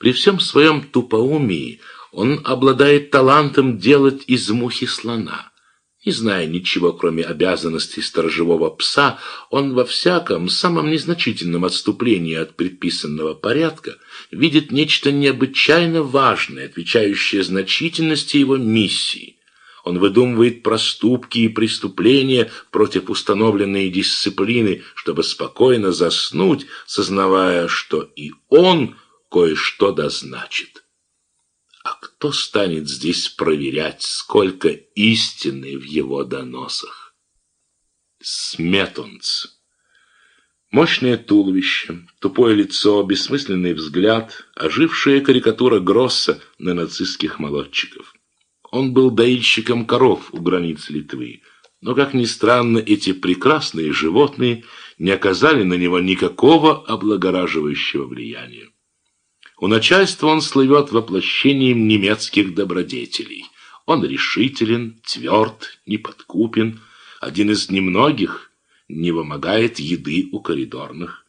При всем своем тупоумии он обладает талантом делать из мухи слона. Не зная ничего, кроме обязанностей сторожевого пса, он во всяком, самом незначительном отступлении от предписанного порядка видит нечто необычайно важное, отвечающее значительности его миссии. Он выдумывает проступки и преступления против установленной дисциплины, чтобы спокойно заснуть, сознавая, что и он кое-что дозначит. А кто станет здесь проверять, сколько истины в его доносах? Сметунц. Мощное туловище, тупое лицо, бессмысленный взгляд, ожившая карикатура Гросса на нацистских молодчиков. Он был доильщиком коров у границ Литвы, но, как ни странно, эти прекрасные животные не оказали на него никакого облагораживающего влияния. У начальства он слывет воплощением немецких добродетелей. Он решителен, тверд, неподкупен, один из немногих, не вымогает еды у коридорных.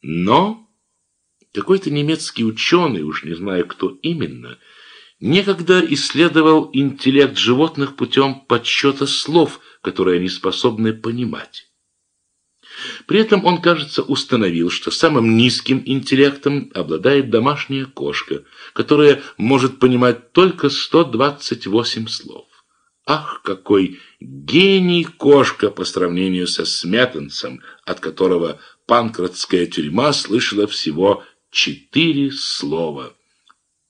Но какой-то немецкий ученый, уж не знаю кто именно, некогда исследовал интеллект животных путем подсчета слов, которые они способны понимать. При этом он, кажется, установил, что самым низким интеллектом обладает домашняя кошка, которая может понимать только 128 слов. Ах, какой гений кошка по сравнению со Сметанцем, от которого панкратская тюрьма слышала всего четыре слова.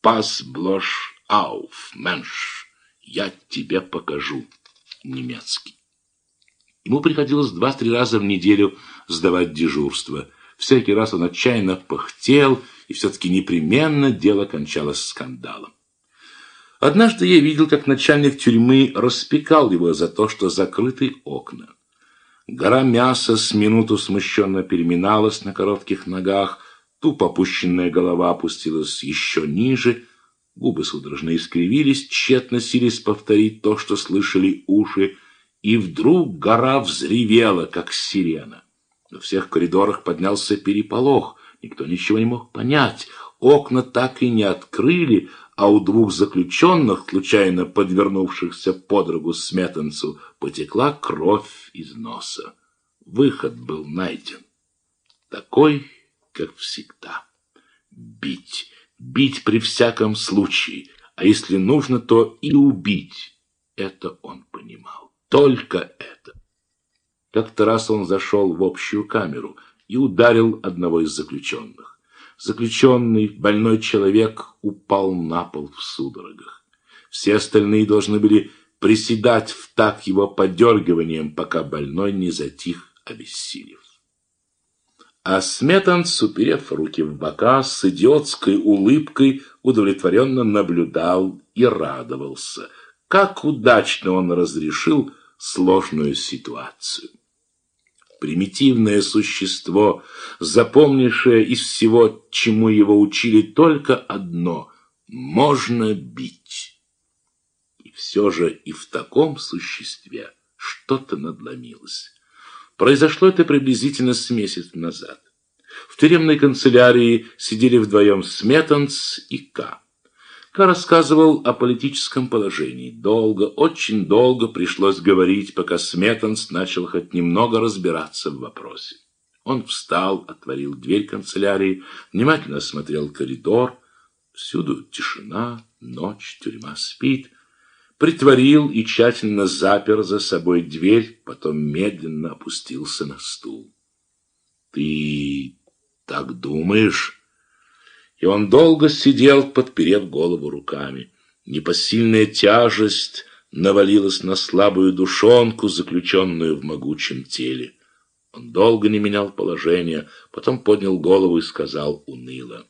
«Пас блош ауф, менш, я тебе покажу» немецкий. Ему приходилось два-три раза в неделю сдавать дежурство. Всякий раз он отчаянно пыхтел, и все-таки непременно дело кончалось скандалом. Однажды я видел, как начальник тюрьмы распекал его за то, что закрыты окна. Гора мяса с минуту смущенно переминалась на коротких ногах, тупо опущенная голова опустилась еще ниже, губы судорожно искривились, тщетно сились повторить то, что слышали уши, и вдруг гора взревела, как сирена. Во всех коридорах поднялся переполох, никто ничего не мог понять. Окна так и не открыли, а у двух заключенных, случайно подвернувшихся подругу сметанцу, потекла кровь из носа. Выход был найден. Такой, как всегда. Бить, бить при всяком случае, а если нужно, то и убить. Это он понимал. Только это. Как-то раз он зашел в общую камеру и ударил одного из заключенных. Заключенный, больной человек, упал на пол в судорогах. Все остальные должны были приседать в так его подергиванием, пока больной не затих, обессилев. А Сметанц, уперев руки в бока, с идиотской улыбкой удовлетворенно наблюдал и радовался. Как удачно он разрешил сложную ситуацию. Примитивное существо, запомнившее из всего, чему его учили, только одно – можно бить. И все же и в таком существе что-то надломилось. Произошло это приблизительно с месяц назад. В тюремной канцелярии сидели вдвоем Сметанц и К. Ка рассказывал о политическом положении. Долго, очень долго пришлось говорить, пока Сметанс начал хоть немного разбираться в вопросе. Он встал, отворил дверь канцелярии, внимательно осмотрел коридор. Всюду тишина, ночь, тюрьма спит. Притворил и тщательно запер за собой дверь, потом медленно опустился на стул. «Ты так думаешь?» И он долго сидел, подперев голову руками. Непосильная тяжесть навалилась на слабую душонку, заключенную в могучем теле. Он долго не менял положение, потом поднял голову и сказал уныло.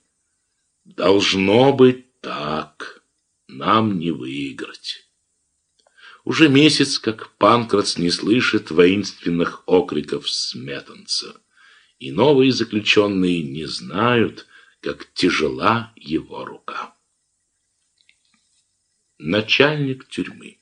«Должно быть так. Нам не выиграть». Уже месяц, как Панкратс не слышит воинственных окриков сметанца, и новые заключенные не знают, как тяжела его рука. Начальник тюрьмы.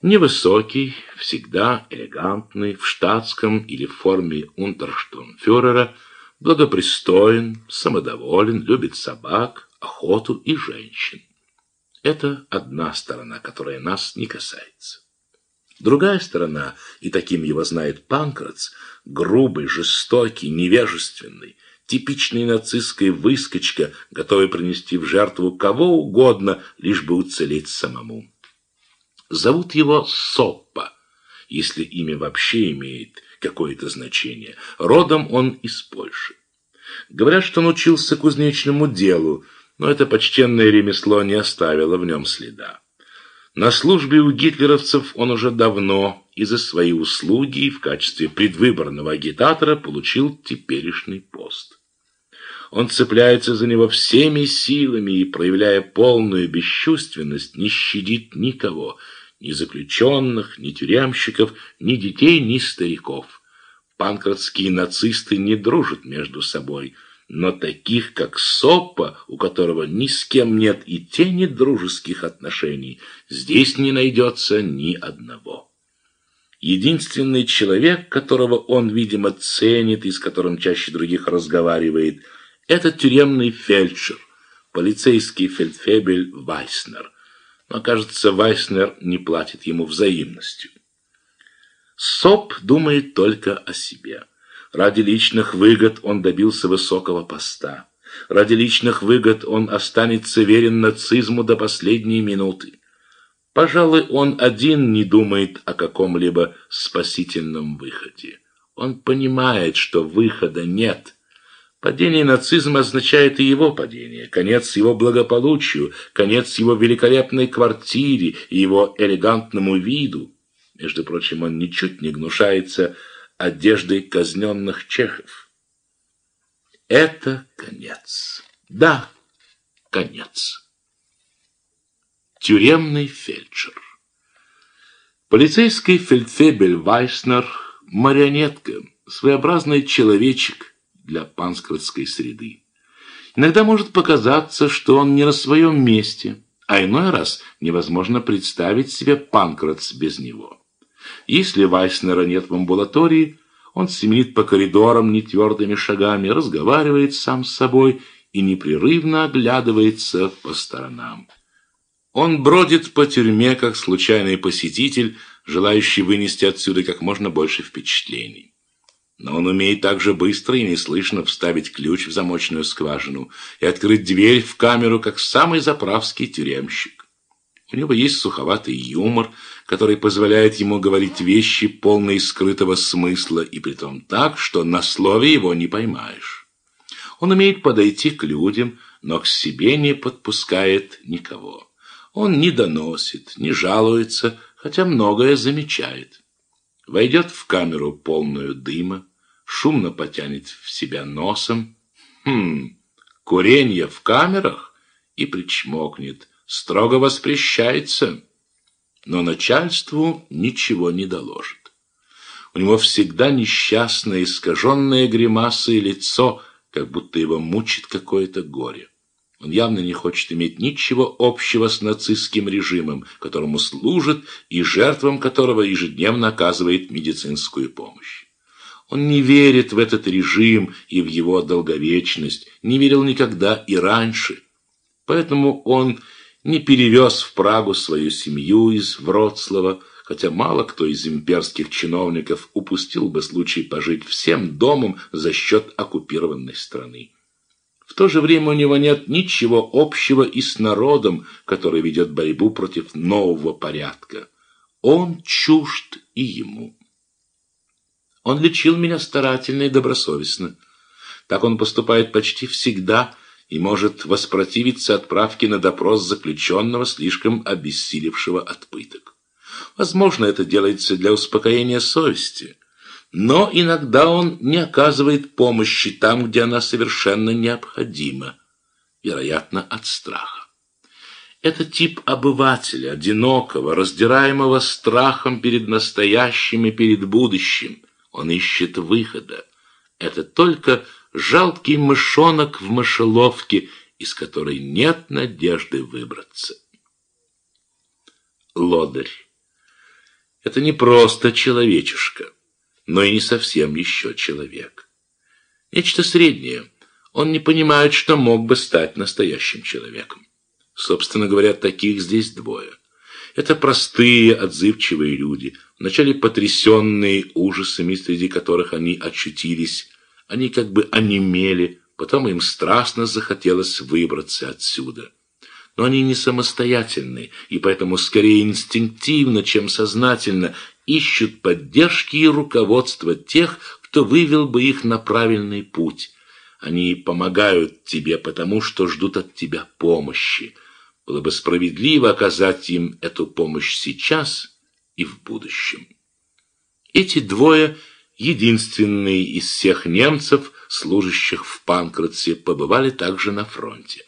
Невысокий, всегда элегантный, в штатском или в форме унтерштурмфюрера, благопристоен, самодоволен, любит собак, охоту и женщин. Это одна сторона, которая нас не касается. Другая сторона, и таким его знает Панкратс, грубый, жестокий, невежественный, типичный нацистская выскочка, готовый принести в жертву кого угодно, лишь бы уцелеть самому. Зовут его Соппа, если имя вообще имеет какое-то значение. Родом он из Польши. Говорят, что он учился кузнечному делу, но это почтенное ремесло не оставило в нем следа. На службе у гитлеровцев он уже давно и за свои услуги в качестве предвыборного агитатора получил теперешний пост. Он цепляется за него всеми силами и, проявляя полную бесчувственность, не щадит никого, ни заключенных, ни тюремщиков, ни детей, ни стариков. Панкратские нацисты не дружат между собой – но таких, как Соппа, у которого ни с кем нет и тени дружеских отношений, здесь не найдется ни одного. Единственный человек, которого он, видимо, ценит и с которым чаще других разговаривает, это тюремный фельдшер, полицейский фельдфебель Вайснер. Но, кажется, Вайснер не платит ему взаимностью. Соп думает только о себе. Ради личных выгод он добился высокого поста. Ради личных выгод он останется верен нацизму до последней минуты. Пожалуй, он один не думает о каком-либо спасительном выходе. Он понимает, что выхода нет. Падение нацизма означает и его падение, конец его благополучию, конец его великолепной квартире и его элегантному виду. Между прочим, он ничуть не гнушается одеждой казненных чехов. Это конец. Да, конец. Тюремный фельдшер. Полицейский фельдфебель Вайснер – марионетка, своеобразный человечек для панскратской среды. Иногда может показаться, что он не на своем месте, а иной раз невозможно представить себе Панкратс без него. Если Вайснера нет в амбулатории, он семенит по коридорам нетвердыми шагами, разговаривает сам с собой и непрерывно оглядывается по сторонам. Он бродит по тюрьме, как случайный посетитель, желающий вынести отсюда как можно больше впечатлений. Но он умеет также быстро и неслышно вставить ключ в замочную скважину и открыть дверь в камеру, как самый заправский тюремщик. У него есть суховатый юмор, который позволяет ему говорить вещи, полные скрытого смысла, и притом так, что на слове его не поймаешь. Он умеет подойти к людям, но к себе не подпускает никого. Он не доносит, не жалуется, хотя многое замечает. Войдет в камеру полную дыма, шумно потянет в себя носом. Хм, курение в камерах? И причмокнет. Строго воспрещается но начальству ничего не доложит. У него всегда несчастное, искаженное гримасой лицо, как будто его мучит какое-то горе. Он явно не хочет иметь ничего общего с нацистским режимом, которому служит и жертвам которого ежедневно оказывает медицинскую помощь. Он не верит в этот режим и в его долговечность, не верил никогда и раньше. Поэтому он не перевез в Прагу свою семью из Вроцлава, хотя мало кто из имперских чиновников упустил бы случай пожить всем домом за счет оккупированной страны. В то же время у него нет ничего общего и с народом, который ведет борьбу против нового порядка. Он чужд и ему. Он лечил меня старательно и добросовестно. Так он поступает почти всегда – и может воспротивиться отправке на допрос заключенного, слишком обессилевшего от пыток. Возможно, это делается для успокоения совести, но иногда он не оказывает помощи там, где она совершенно необходима, вероятно, от страха. Это тип обывателя, одинокого, раздираемого страхом перед настоящим и перед будущим. Он ищет выхода. Это только жалкий мышонок в мышеловке, из которой нет надежды выбраться. Лодырь. Это не просто человечишка, но и не совсем еще человек. Нечто среднее. Он не понимает, что мог бы стать настоящим человеком. Собственно говоря, таких здесь двое. Это простые, отзывчивые люди, вначале потрясенные ужасами, среди которых они очутились. Они как бы онемели, потом им страстно захотелось выбраться отсюда. Но они не самостоятельны, и поэтому скорее инстинктивно, чем сознательно ищут поддержки и руководства тех, кто вывел бы их на правильный путь. Они помогают тебе, потому что ждут от тебя помощи. Было бы справедливо оказать им эту помощь сейчас и в будущем. Эти двое, единственные из всех немцев, служащих в Панкратсе, побывали также на фронте.